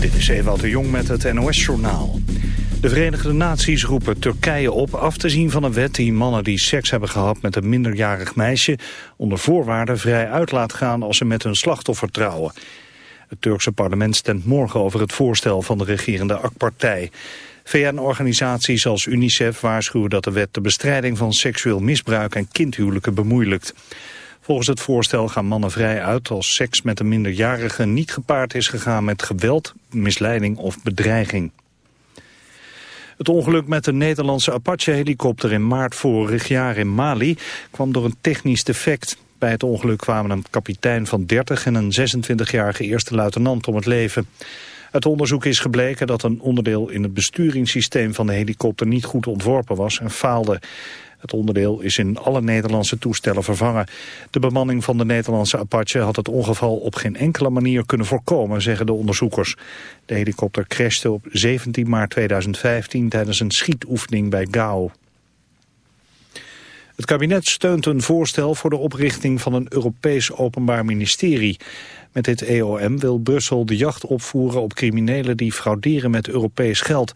Dit is Ewout de Jong met het NOS-journaal. De Verenigde Naties roepen Turkije op af te zien van een wet die mannen die seks hebben gehad met een minderjarig meisje onder voorwaarden vrij uit laat gaan als ze met hun slachtoffer trouwen. Het Turkse parlement stemt morgen over het voorstel van de regerende AK-partij. VN-organisaties als UNICEF waarschuwen dat de wet de bestrijding van seksueel misbruik en kindhuwelijken bemoeilijkt. Volgens het voorstel gaan mannen vrij uit als seks met een minderjarige niet gepaard is gegaan met geweld, misleiding of bedreiging. Het ongeluk met de Nederlandse Apache-helikopter in maart vorig jaar in Mali kwam door een technisch defect. Bij het ongeluk kwamen een kapitein van 30 en een 26-jarige eerste luitenant om het leven. Uit onderzoek is gebleken dat een onderdeel in het besturingssysteem van de helikopter niet goed ontworpen was en faalde. Het onderdeel is in alle Nederlandse toestellen vervangen. De bemanning van de Nederlandse Apache had het ongeval op geen enkele manier kunnen voorkomen, zeggen de onderzoekers. De helikopter crashte op 17 maart 2015 tijdens een schietoefening bij Gao. Het kabinet steunt een voorstel voor de oprichting van een Europees Openbaar Ministerie. Met dit EOM wil Brussel de jacht opvoeren op criminelen die frauderen met Europees geld.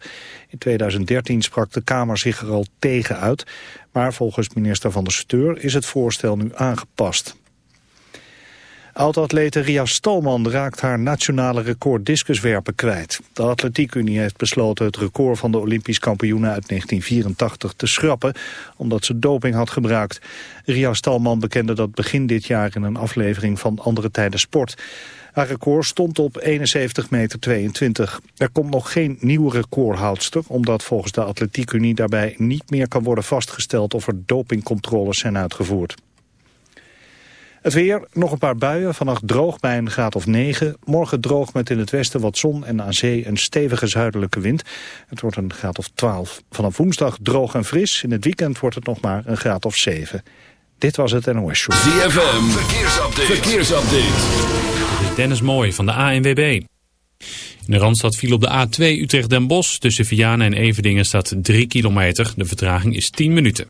In 2013 sprak de Kamer zich er al tegen uit, maar volgens minister Van der Steur is het voorstel nu aangepast. Oud-atlete Ria Stalman raakt haar nationale record discuswerpen kwijt. De Atletiekunie heeft besloten het record van de Olympisch kampioenen uit 1984 te schrappen, omdat ze doping had gebruikt. Ria Stalman bekende dat begin dit jaar in een aflevering van Andere Tijden Sport. Haar record stond op 71 meter 22. Er komt nog geen nieuwe recordhoudster, omdat volgens de Atletiekunie daarbij niet meer kan worden vastgesteld of er dopingcontroles zijn uitgevoerd. Het weer, nog een paar buien, vannacht droog bij een graad of 9. Morgen droog met in het westen wat zon en aan zee een stevige zuidelijke wind. Het wordt een graad of 12. Vanaf woensdag droog en fris. In het weekend wordt het nog maar een graad of 7. Dit was het NOS Show. ZFM, verkeersupdate. verkeersupdate. Dennis Mooi van de ANWB. In de Randstad viel op de A2 Utrecht-Den Bosch. Tussen Vianen en Everdingen staat 3 kilometer. De vertraging is 10 minuten.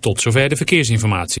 Tot zover de verkeersinformatie.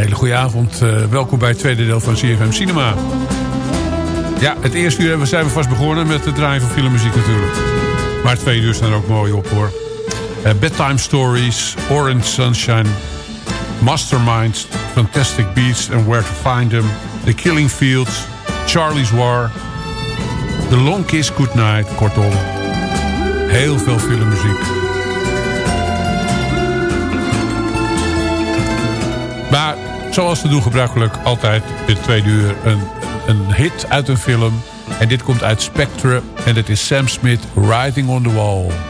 Hele goede avond. Uh, welkom bij het tweede deel van CFM Cinema. Ja, het eerste uur zijn we vast begonnen met het draaien van filmmuziek natuurlijk. Maar het uur staan er ook mooi op hoor. Uh, bedtime Stories, Orange Sunshine, Masterminds, Fantastic Beasts and Where to Find Them, The Killing Fields, Charlie's War, The Long Kiss Goodnight, kortom. Heel veel filmmuziek. Maar zoals te doen gebruikelijk altijd dit tweede uur een, een hit uit een film. En dit komt uit Spectre en dit is Sam Smith, Writing on the Wall.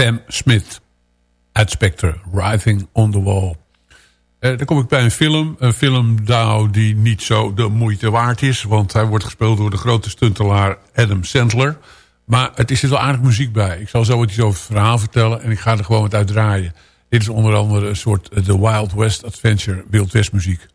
Sam Smith uit Spectre, Writhing on the Wall. Eh, dan kom ik bij een film. Een film die niet zo de moeite waard is. Want hij wordt gespeeld door de grote stuntelaar Adam Sandler. Maar het is er wel aardig muziek bij. Ik zal zo iets over het verhaal vertellen. En ik ga er gewoon wat uit draaien. Dit is onder andere een soort eh, The Wild West Adventure Wild West muziek.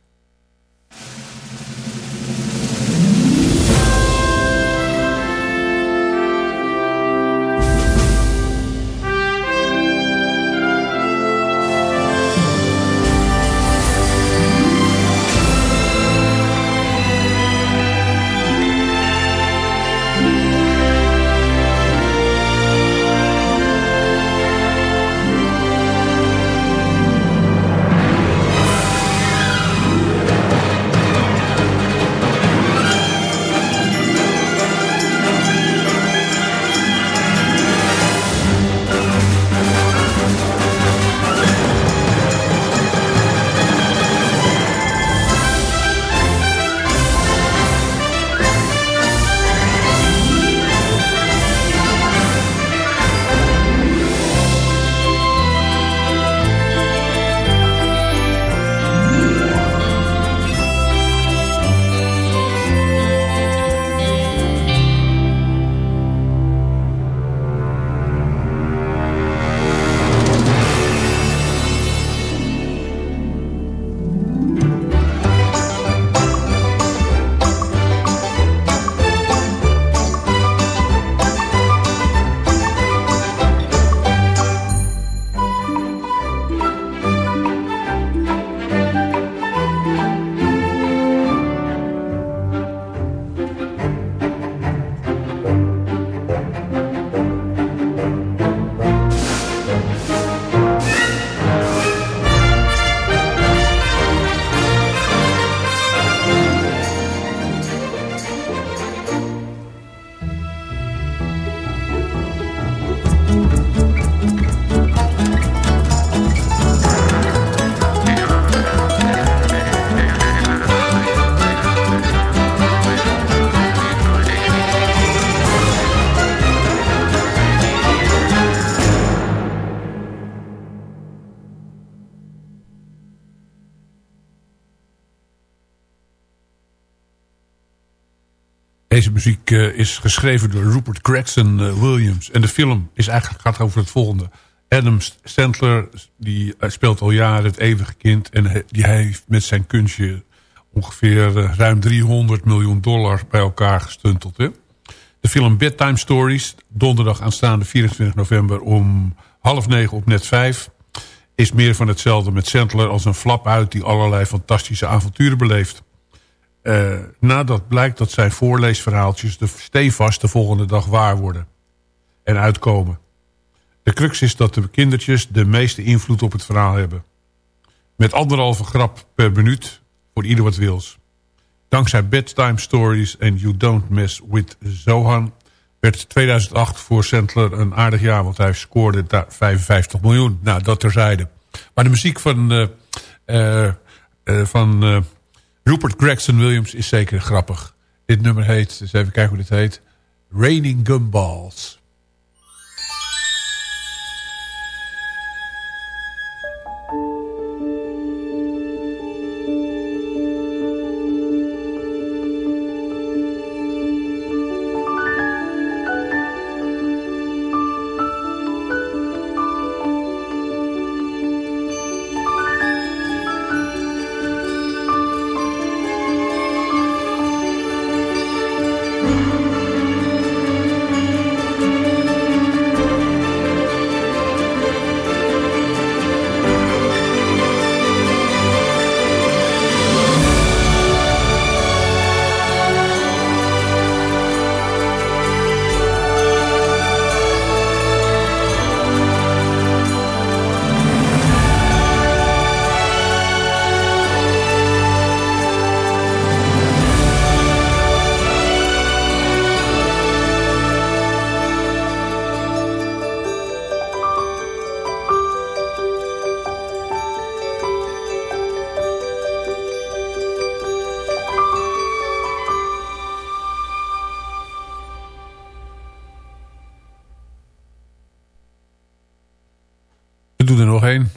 Muziek uh, is geschreven door Rupert Gregson uh, Williams. En de film is eigenlijk, gaat over het volgende. Adam Sandler die speelt al jaren het eeuwige kind. En die hij heeft met zijn kunstje ongeveer ruim 300 miljoen dollar bij elkaar gestunteld. De film Bedtime Stories, donderdag aanstaande 24 november om half negen op net 5... is meer van hetzelfde met Sandler als een flap uit... die allerlei fantastische avonturen beleeft. Uh, nadat blijkt dat zijn voorleesverhaaltjes de stevast de volgende dag waar worden. En uitkomen. De crux is dat de kindertjes de meeste invloed op het verhaal hebben. Met anderhalve grap per minuut voor ieder wat wils. Dankzij Bedtime Stories en You Don't Mess With Zohan... werd 2008 voor Sandler een aardig jaar... want hij scoorde daar 55 miljoen. Nou, dat terzijde. Maar de muziek van, uh, uh, van Rupert Gregson Williams is zeker grappig. Dit nummer heet, eens even kijken hoe dit heet... Raining Gumballs.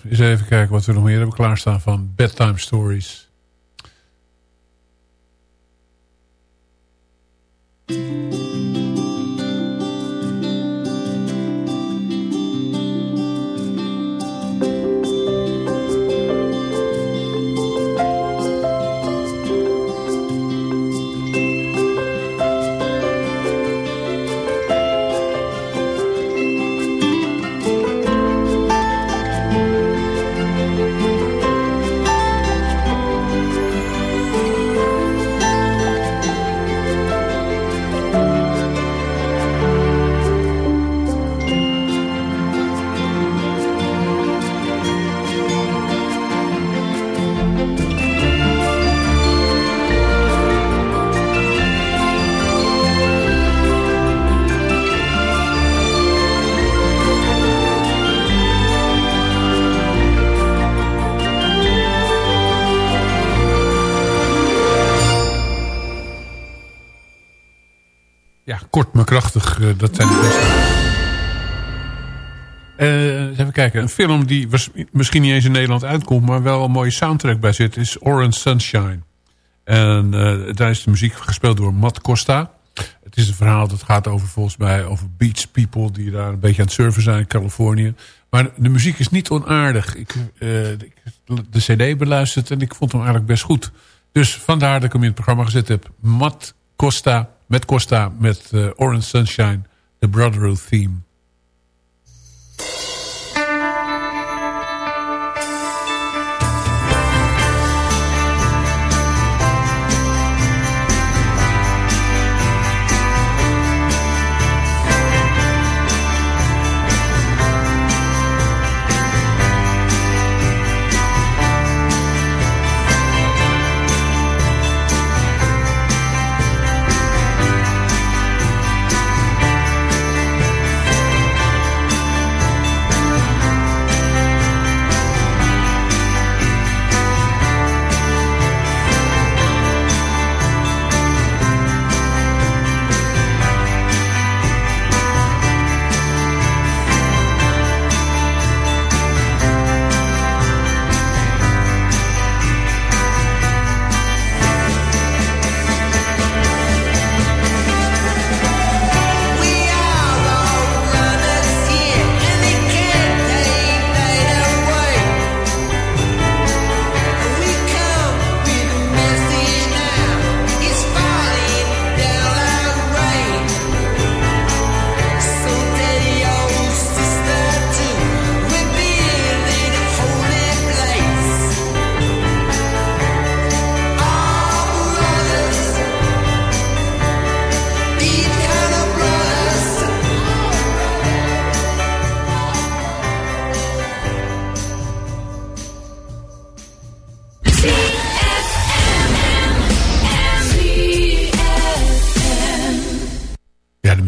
Eens even kijken wat we nog meer hebben klaarstaan van Bedtime Stories. Een film die misschien niet eens in Nederland uitkomt... maar wel een mooie soundtrack bij zit... is Orange Sunshine. En uh, daar is de muziek gespeeld door Matt Costa. Het is een verhaal dat gaat over volgens mij... over beach people die daar een beetje aan het surfen zijn in Californië. Maar de muziek is niet onaardig. Ik, uh, de cd beluisterd en ik vond hem eigenlijk best goed. Dus vandaar dat ik hem in het programma gezet heb. Matt Costa met Costa, met uh, Orange Sunshine, The Brotherhood Theme.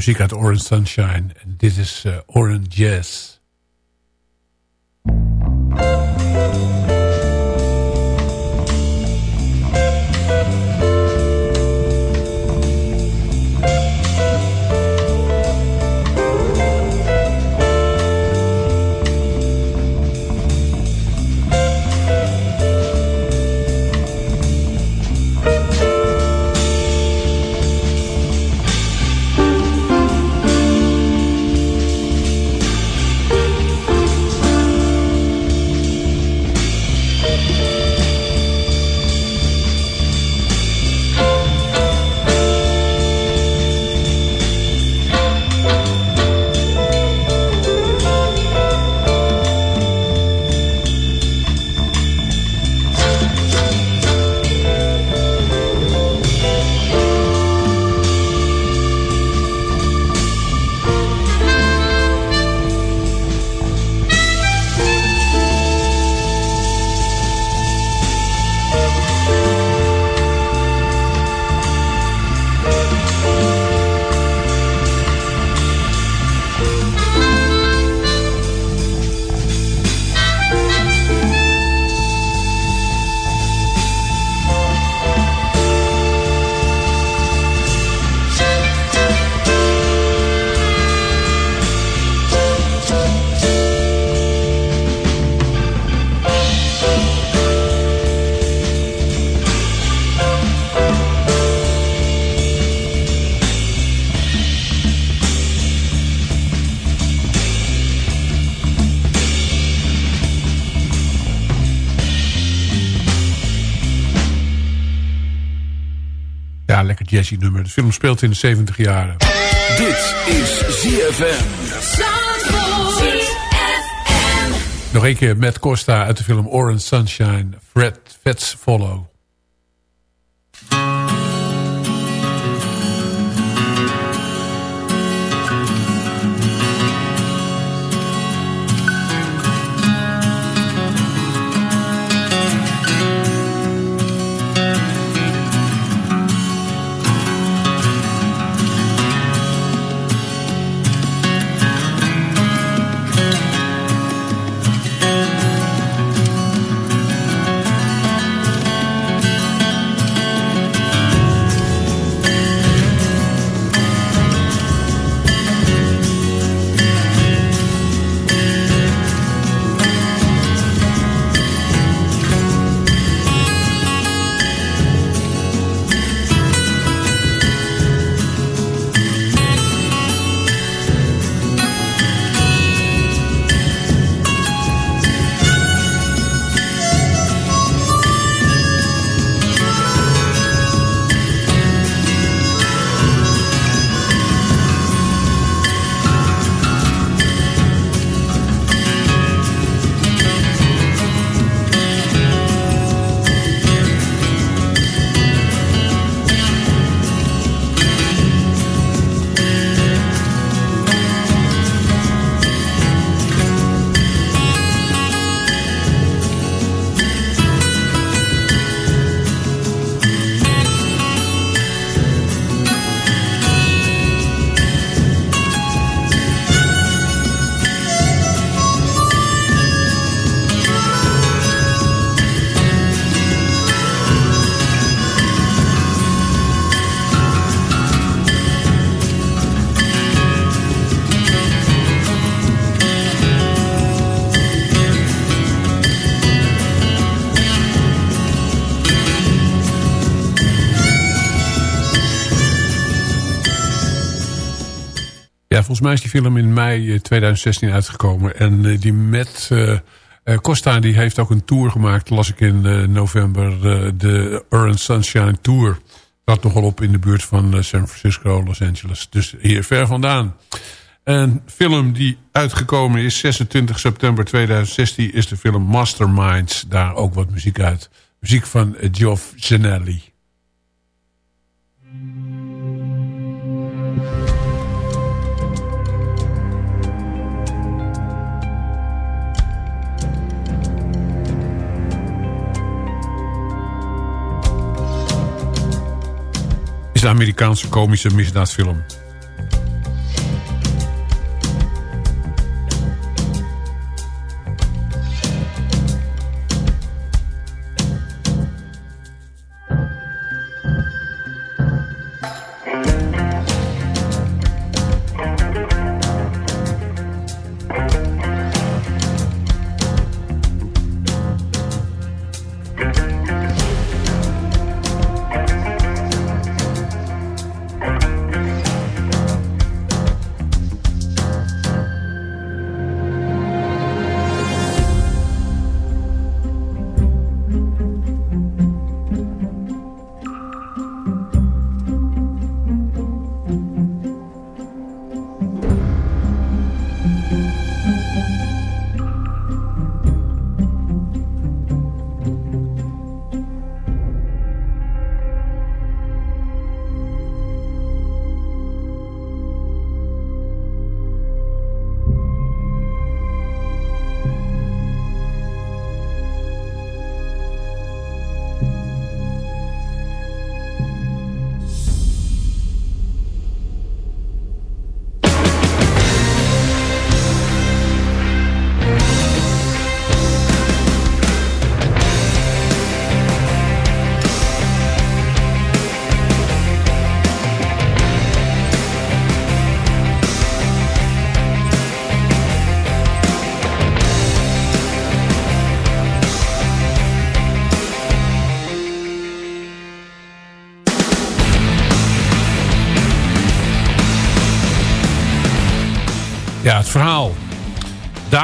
Muziek uit Orange Sunshine. En dit is uh, Orange Jazz. Nummer. De film speelt in de 70 jaren. Dit is ZFM. Nog een keer met Costa uit de film Orange Sunshine. Fred Vets Follow. Volgens mij is die film in mei 2016 eh, uitgekomen. En uh, die met uh, Costa die heeft ook een tour gemaakt, las ik in november. de Orange Sunshine Tour. Dat nogal op in de buurt van San Francisco, Los Angeles. Dus hier ver vandaan. Een film die uitgekomen is 26 september 2016 is de film Masterminds. Daar ook wat muziek uit. Muziek van Geoff Zanelli. Een Amerikaanse komische misdaadfilm.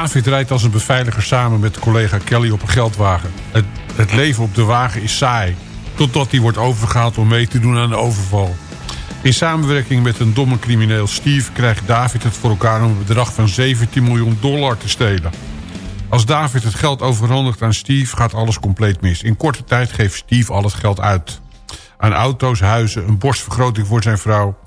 David rijdt als een beveiliger samen met collega Kelly op een geldwagen. Het, het leven op de wagen is saai. Totdat hij wordt overgehaald om mee te doen aan de overval. In samenwerking met een domme crimineel Steve... krijgt David het voor elkaar om een bedrag van 17 miljoen dollar te stelen. Als David het geld overhandigt aan Steve gaat alles compleet mis. In korte tijd geeft Steve al het geld uit. Aan auto's, huizen, een borstvergroting voor zijn vrouw.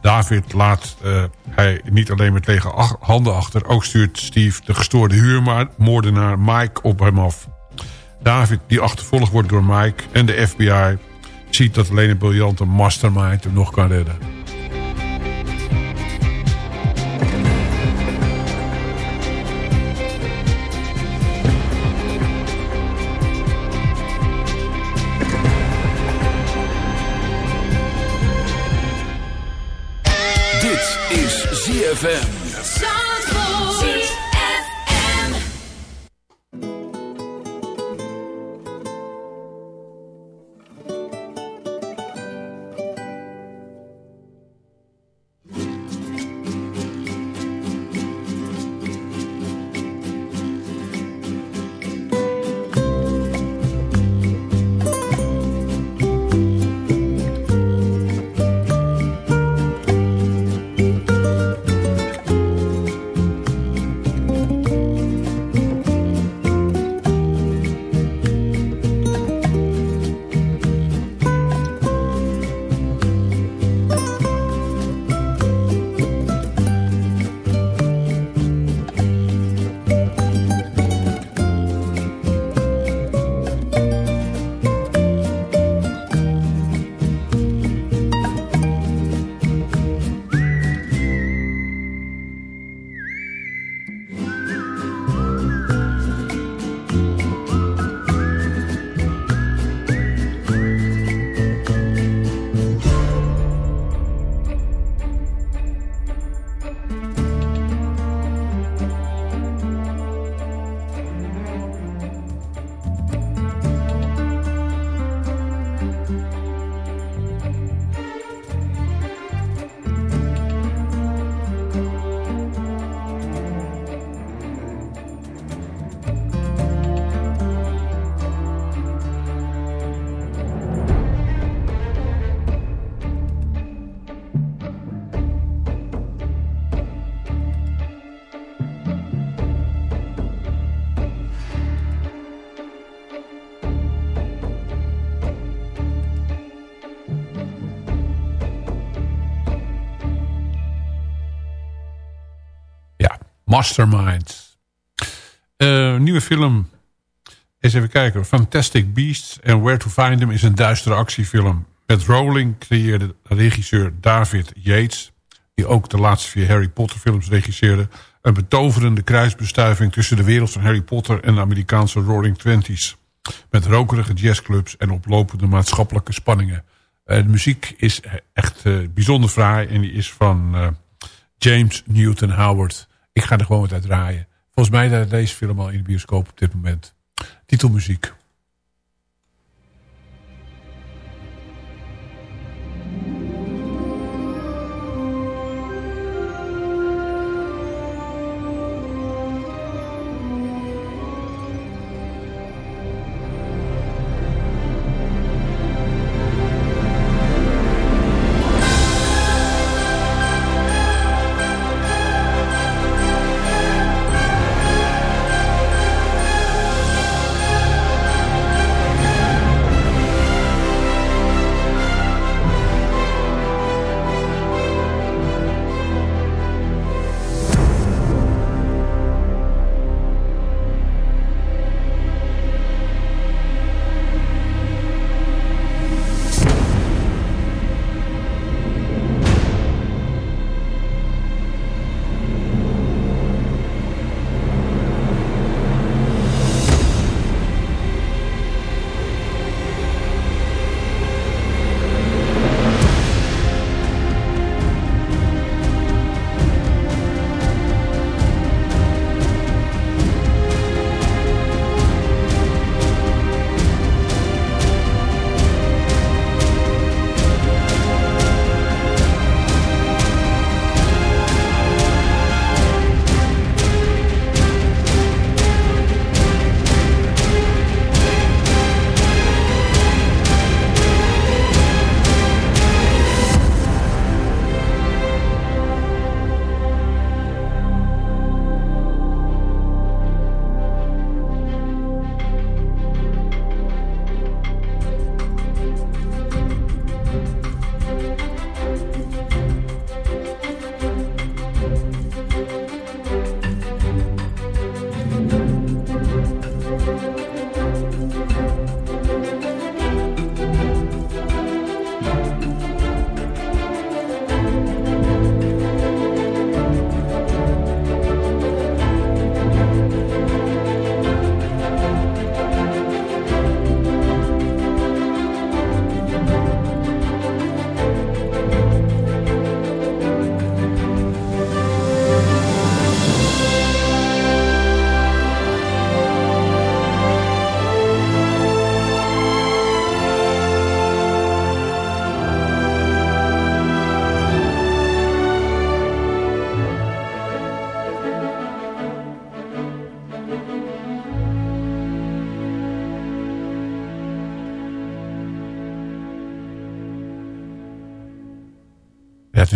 David laat uh, hij niet alleen met lege handen achter... ook stuurt Steve de gestoorde huurmoordenaar Mike op hem af. David, die achtervolgd wordt door Mike en de FBI... ziet dat alleen een briljante mastermind hem nog kan redden. ZFM. Mastermind. Uh, nieuwe film. Eens even kijken. Fantastic Beasts and Where to Find Them is een duistere actiefilm. Met Rowling creëerde regisseur David Yates... die ook de laatste vier Harry Potter films regisseerde... een betoverende kruisbestuiving tussen de wereld van Harry Potter... en de Amerikaanse Roaring Twenties. Met rokerige jazzclubs en oplopende maatschappelijke spanningen. Uh, de muziek is echt uh, bijzonder fraai en die is van James Newton Howard... Ik ga er gewoon wat uit draaien. Volgens mij is deze film al in de bioscoop op dit moment. Titelmuziek.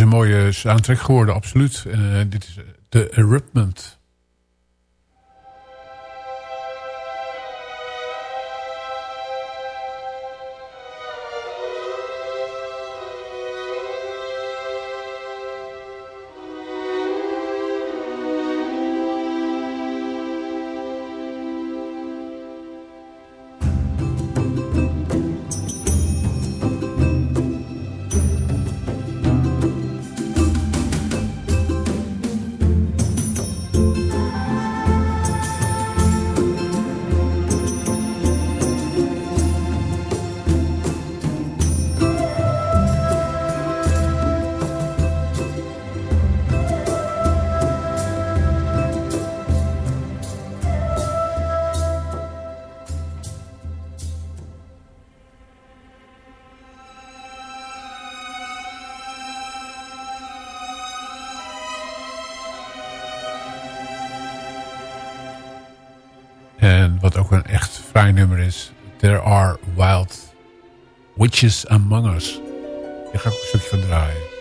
Een mooie soundtrack geworden, absoluut. Uh, dit is The Erupment. Nummer is There Are Wild Witches Among Us. Hier ga ik een stukje van draaien.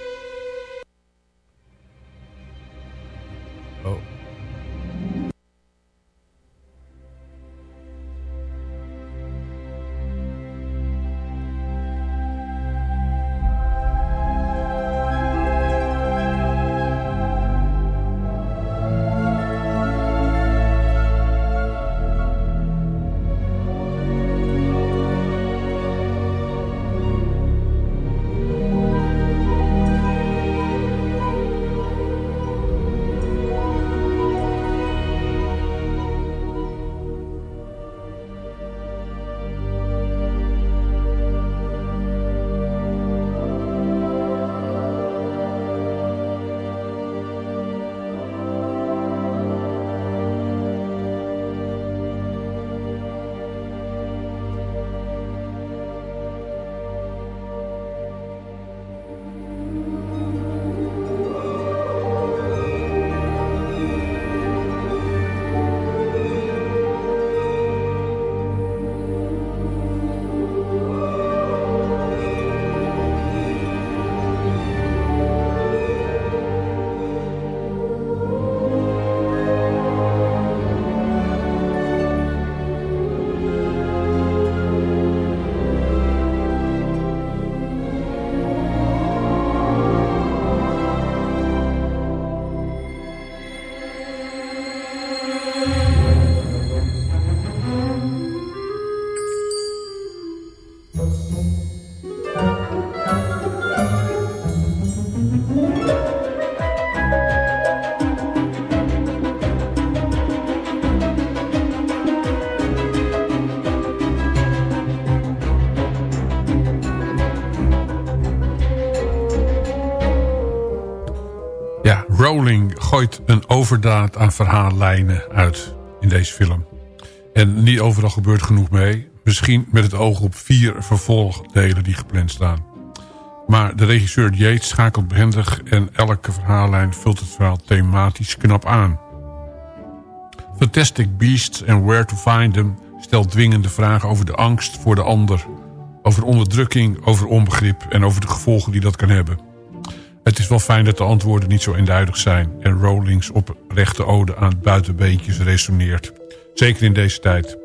Rowling gooit een overdaad aan verhaallijnen uit in deze film. En niet overal gebeurt genoeg mee. Misschien met het oog op vier vervolgdelen die gepland staan. Maar de regisseur Yates schakelt behendig en elke verhaallijn vult het verhaal thematisch knap aan. Fantastic Beasts and Where to Find Them stelt dwingende vragen over de angst voor de ander. Over onderdrukking, over onbegrip en over de gevolgen die dat kan hebben. Het is wel fijn dat de antwoorden niet zo eenduidig zijn... en Rowlings oprechte ode aan buitenbeentjes resoneert. Zeker in deze tijd.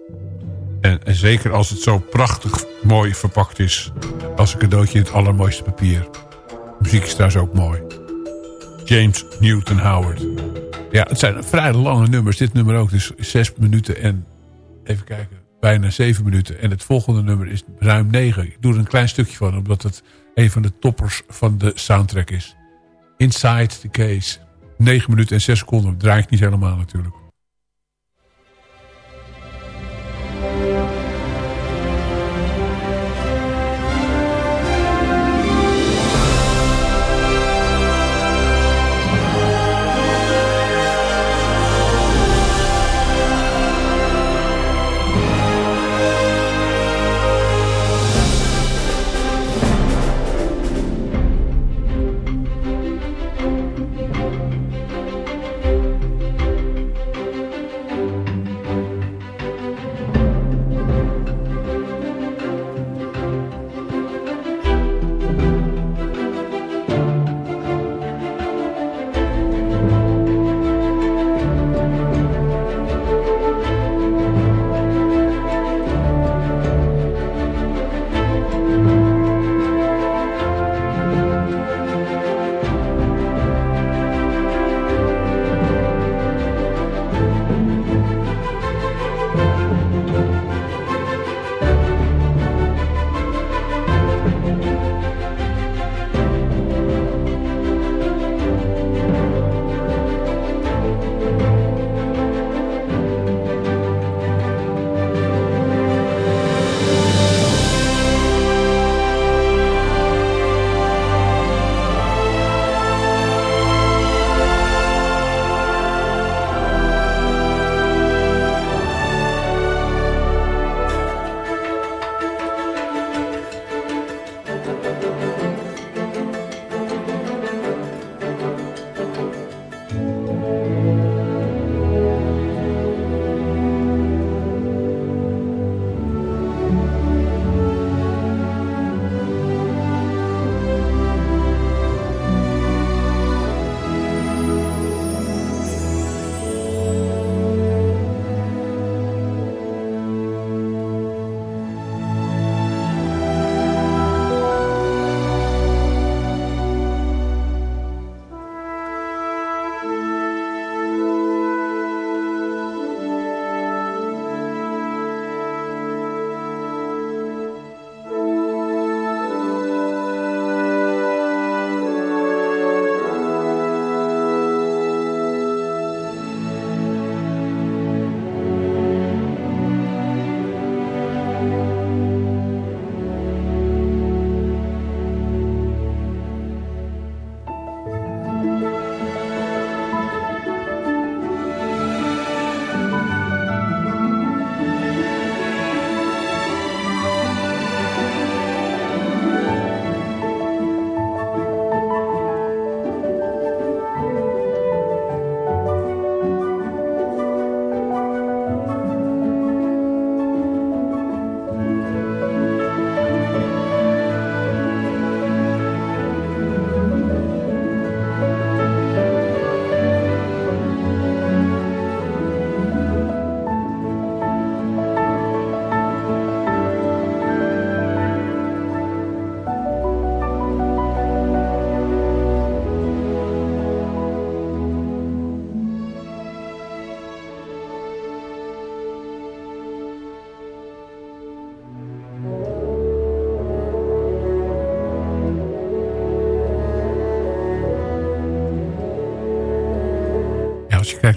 En, en, zeker als het zo prachtig mooi verpakt is... als een cadeautje in het allermooiste papier. Muziek is trouwens ook mooi. James Newton Howard. Ja, het zijn vrij lange nummers. Dit nummer ook, dus zes minuten en... even kijken, bijna zeven minuten. En het volgende nummer is ruim negen. Ik doe er een klein stukje van, omdat het een van de toppers van de soundtrack is. Inside the Case. 9 minuten en 6 seconden. Draai ik niet helemaal natuurlijk.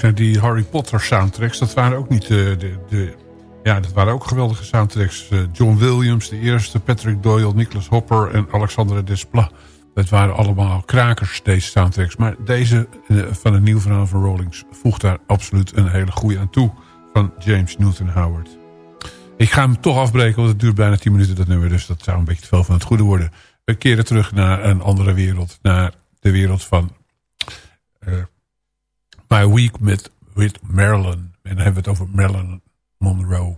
Die Harry Potter soundtracks... dat waren ook niet de... de, de ja, dat waren ook geweldige soundtracks. Uh, John Williams, de eerste, Patrick Doyle, Nicholas Hopper en Alexandre Desplat. Dat waren allemaal krakers, deze soundtracks. Maar deze uh, van een nieuw verhaal van Rollings voegt daar absoluut een hele goede aan toe. Van James Newton Howard. Ik ga hem toch afbreken, want het duurt bijna 10 minuten dat nummer. Dus dat zou een beetje te veel van het goede worden. We keren terug naar een andere wereld. Naar de wereld van uh, My Week met, with Marilyn. En dan hebben we het over Marilyn Monroe.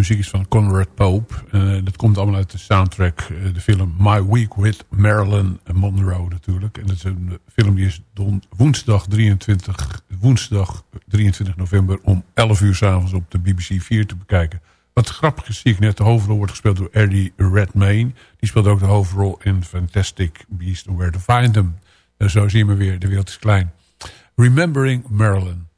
Muziek is van Conrad Pope. Uh, dat komt allemaal uit de soundtrack. Uh, de film My Week with Marilyn Monroe natuurlijk. En dat is een film die is don, woensdag, 23, woensdag 23 november om 11 uur s'avonds op de BBC 4 te bekijken. Wat grappig is, zie ik net, de hoofdrol wordt gespeeld door Eddie Redmayne. Die speelt ook de hoofdrol in Fantastic Beasts and Where to Find Them. Uh, zo zien we weer, de wereld is klein. Remembering Marilyn.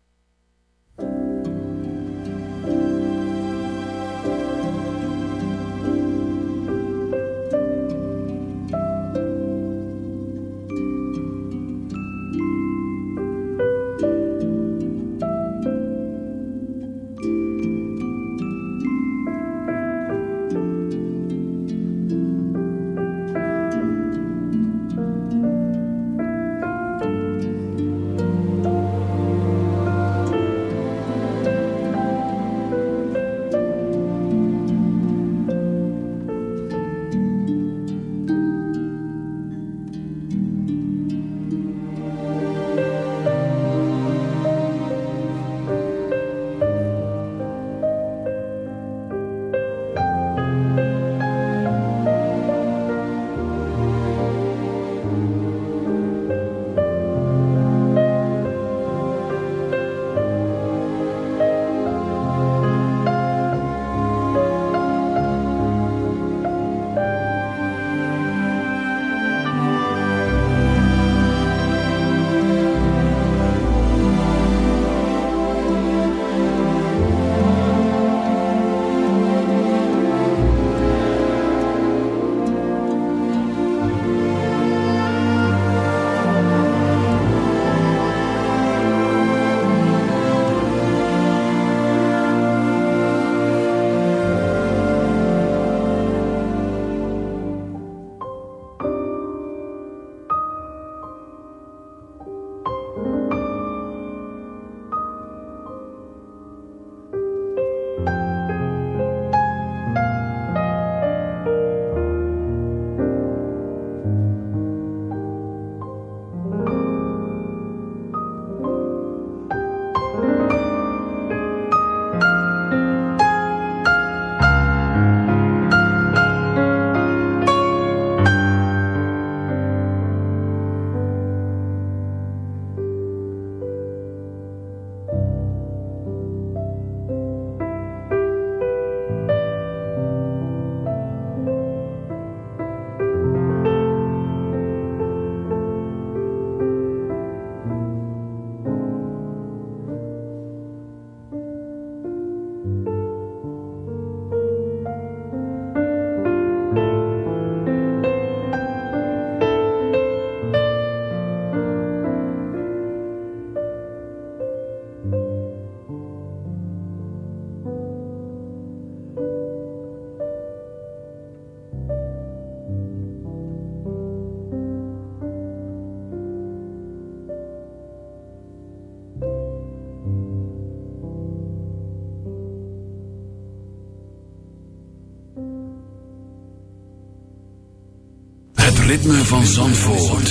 Ritme van Zandvoort.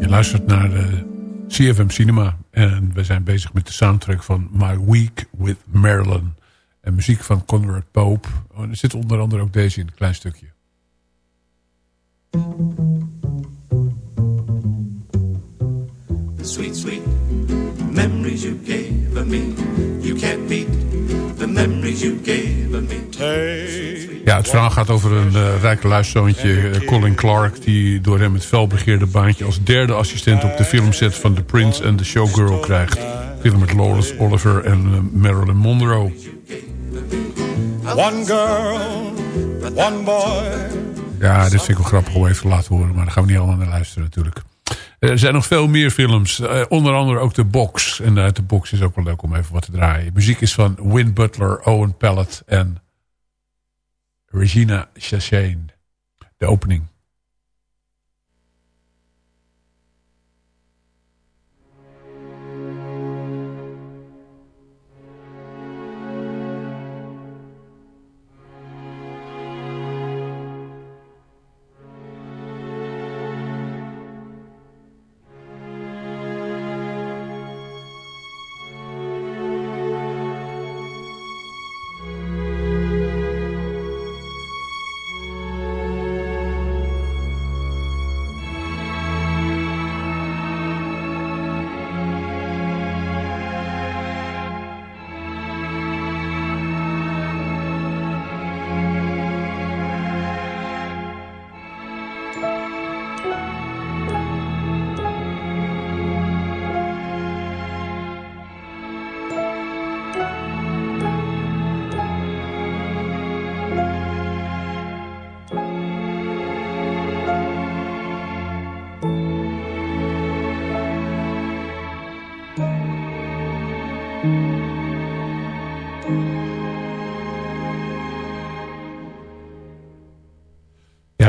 Je luistert naar de CFM Cinema. En we zijn bezig met de soundtrack van My Week with Marilyn. En muziek van Conrad Pope. Oh, er zit onder andere ook deze in een klein stukje. The sweet, sweet memories you gave me. Ja, het verhaal gaat over een uh, rijke luiszoontje, uh, Colin Clark... die door hem het felbegeerde baantje als derde assistent... op de filmset van The Prince and the Showgirl krijgt. Film met Lawrence Oliver en uh, Marilyn Monroe. One girl, one boy. Ja, dit vind ik wel grappig om even te laten horen... maar daar gaan we niet allemaal naar luisteren natuurlijk. Er zijn nog veel meer films. Uh, onder andere ook de Box. En uit de Box is ook wel leuk om even wat te draaien. Muziek is van Win Butler, Owen Pellet en Regina Chassain. De opening.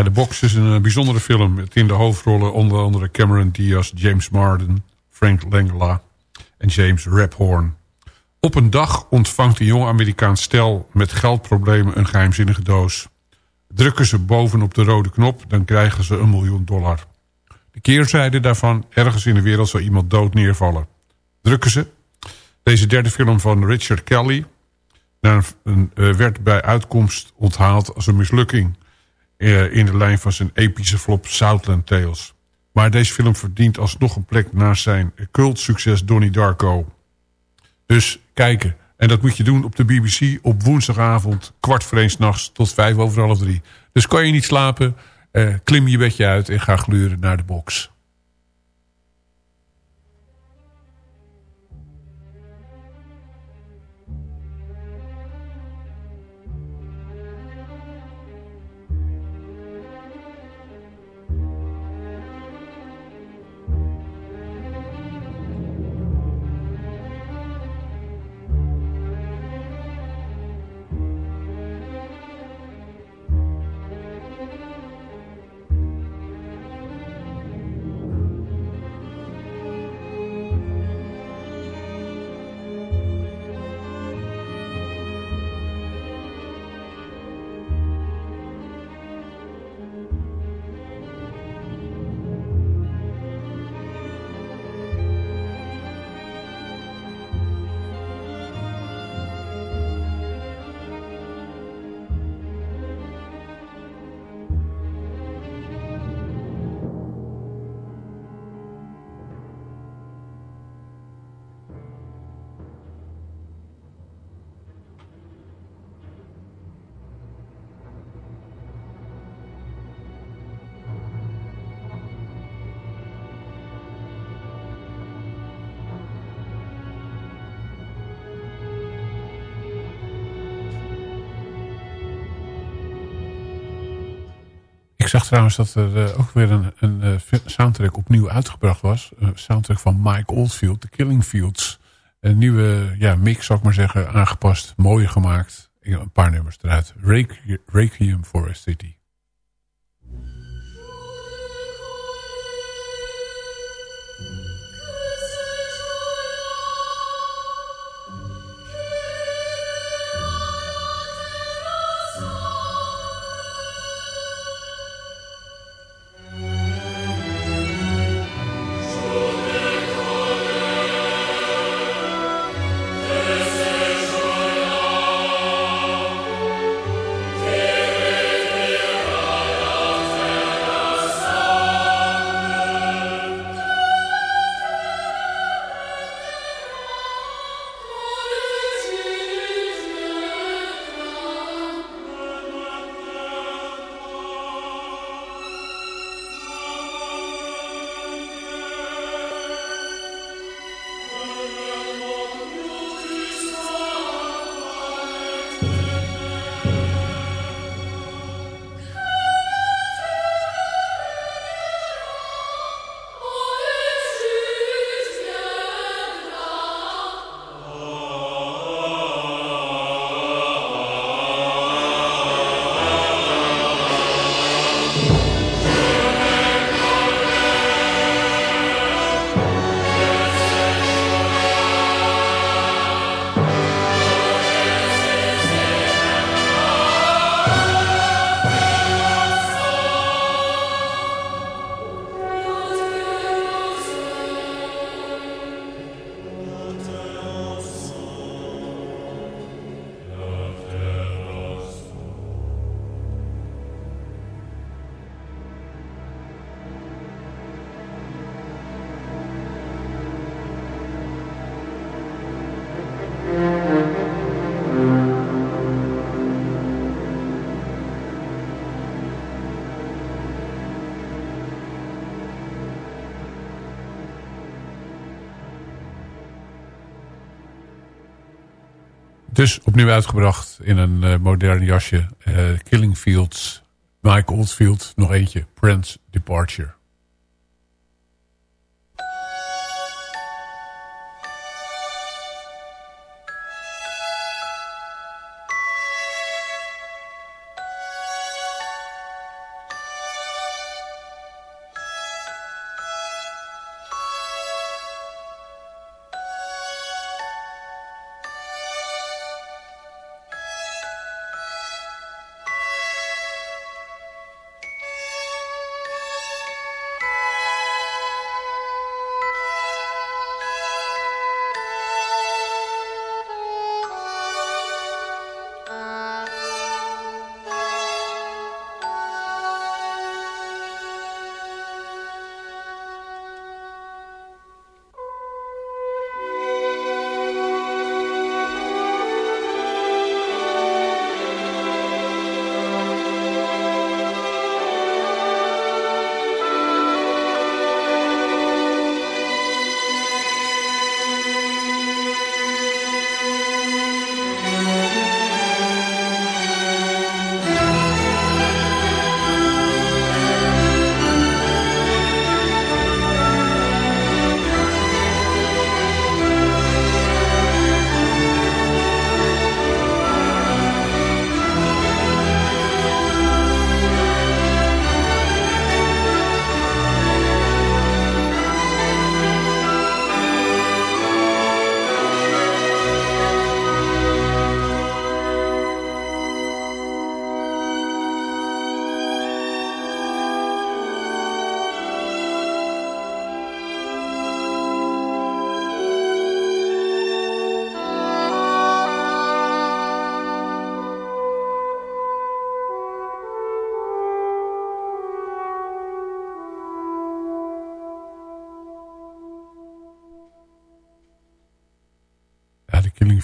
De Box is een bijzondere film. Met in de hoofdrollen onder andere Cameron Diaz, James Marden, Frank Langella en James Raphorn. Op een dag ontvangt een jong Amerikaans stel met geldproblemen een geheimzinnige doos. Drukken ze bovenop de rode knop, dan krijgen ze een miljoen dollar. De keerzijde daarvan, ergens in de wereld zal iemand dood neervallen. Drukken ze. Deze derde film van Richard Kelly werd bij uitkomst onthaald als een mislukking in de lijn van zijn epische flop Southland Tales. Maar deze film verdient alsnog een plek naast zijn cultsucces Donnie Darko. Dus kijken. En dat moet je doen op de BBC op woensdagavond... kwart voor één nachts tot vijf over half drie. Dus kan je niet slapen, eh, klim je bedje uit en ga gluren naar de box. Zag trouwens dat er uh, ook weer een, een uh, soundtrack opnieuw uitgebracht was. Een soundtrack van Mike Oldfield, The Killing Fields. Een nieuwe ja, mix, zou ik maar zeggen, aangepast, mooier gemaakt. Een paar nummers eruit. Requiem for a City. Dus opnieuw uitgebracht in een uh, modern jasje. Uh, Killing Fields, Mike Oldfield, nog eentje. Prince Departure.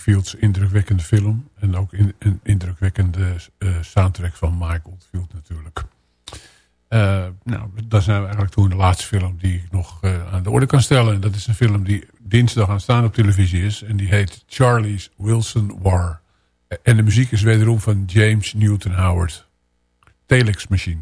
Fields indrukwekkende film. En ook een indrukwekkende uh, soundtrack van Mike Oldfield natuurlijk. Uh, nou, daar zijn we eigenlijk toen de laatste film die ik nog uh, aan de orde kan stellen. En dat is een film die dinsdag aanstaan op televisie is. En die heet Charlie's Wilson War. En de muziek is wederom van James Newton Howard. Telex Machine.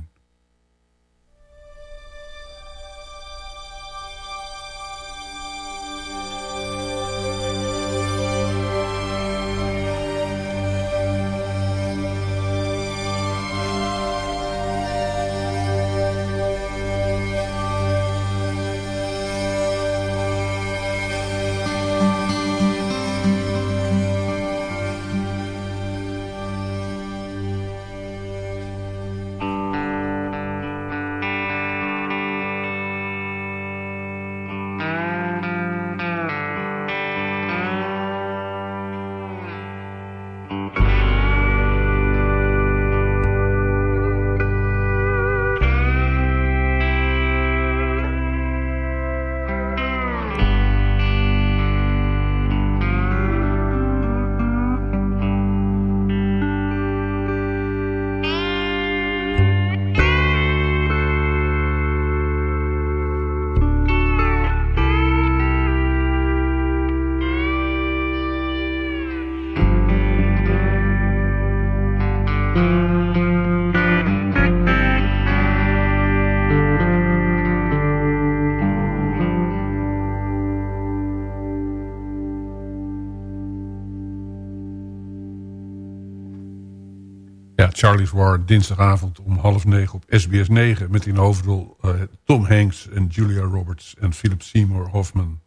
Charlie's War dinsdagavond om half negen op SBS 9... met in de hoofdrol uh, Tom Hanks en Julia Roberts en Philip Seymour Hoffman.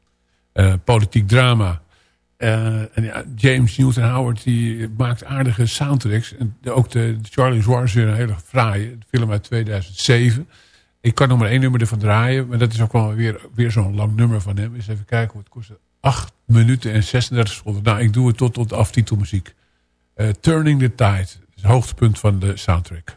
Uh, politiek drama. Uh, en ja, James Newton Howard die maakt aardige soundtracks. En ook de, Charlie's War is weer een hele fraaie. film uit 2007. Ik kan nog maar één nummer ervan draaien. Maar dat is ook wel weer, weer zo'n lang nummer van hem. Eens even kijken hoe het kost. 8 minuten en 36 seconden. Nou, ik doe het tot, tot de aftitelmuziek. Turning the Tide hoogtepunt van de soundtrack.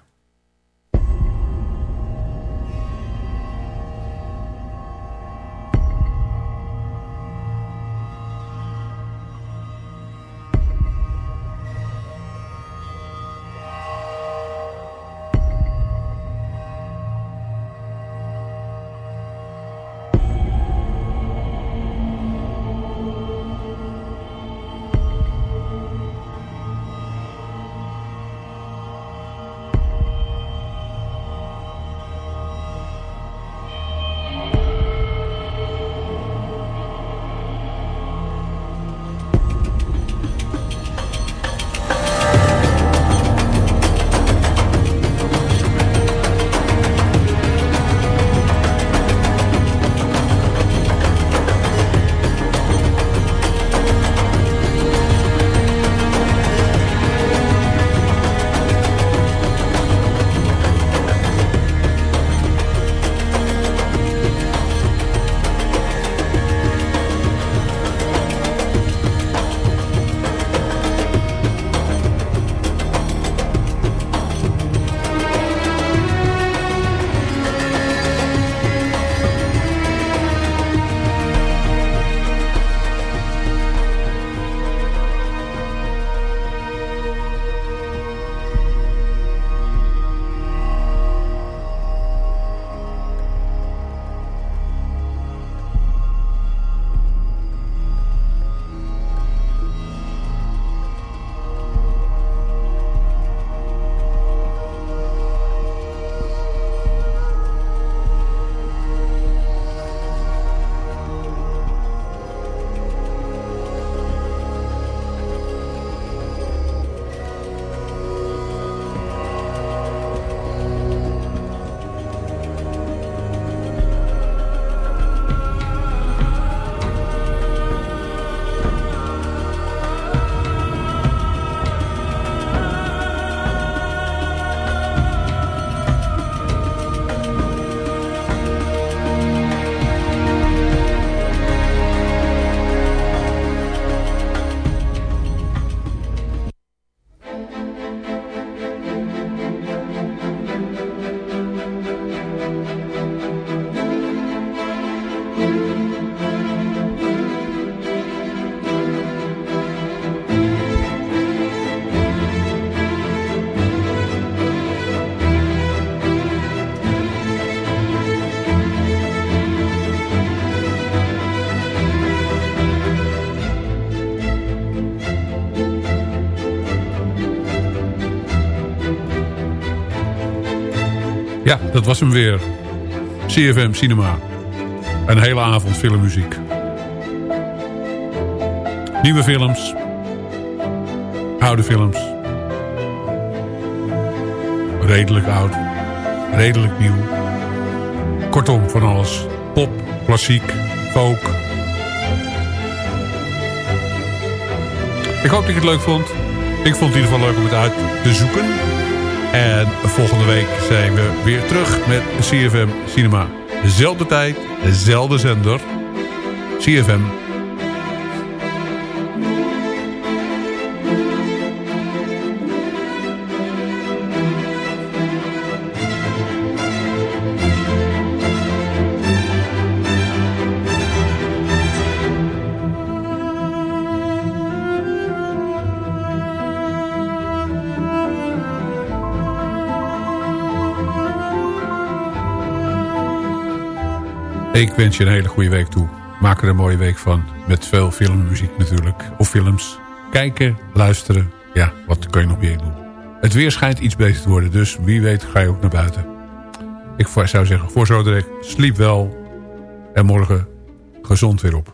Ja, dat was hem weer. CFM Cinema. Een hele avond filmmuziek. Nieuwe films. Oude films. Redelijk oud. Redelijk nieuw. Kortom, van alles. Pop, klassiek, folk. Ik hoop dat je het leuk vond. Ik vond het in ieder geval leuk om het uit te zoeken. En volgende week zijn we weer terug met CFM Cinema. Dezelfde tijd, dezelfde zender. CFM. Ik wens je een hele goede week toe. Maak er een mooie week van. Met veel filmmuziek natuurlijk. Of films. Kijken, luisteren. Ja, wat kun je nog meer doen? Het weer schijnt iets beter te worden. Dus wie weet ga je ook naar buiten. Ik zou zeggen, voor zo direct, sliep wel. En morgen gezond weer op.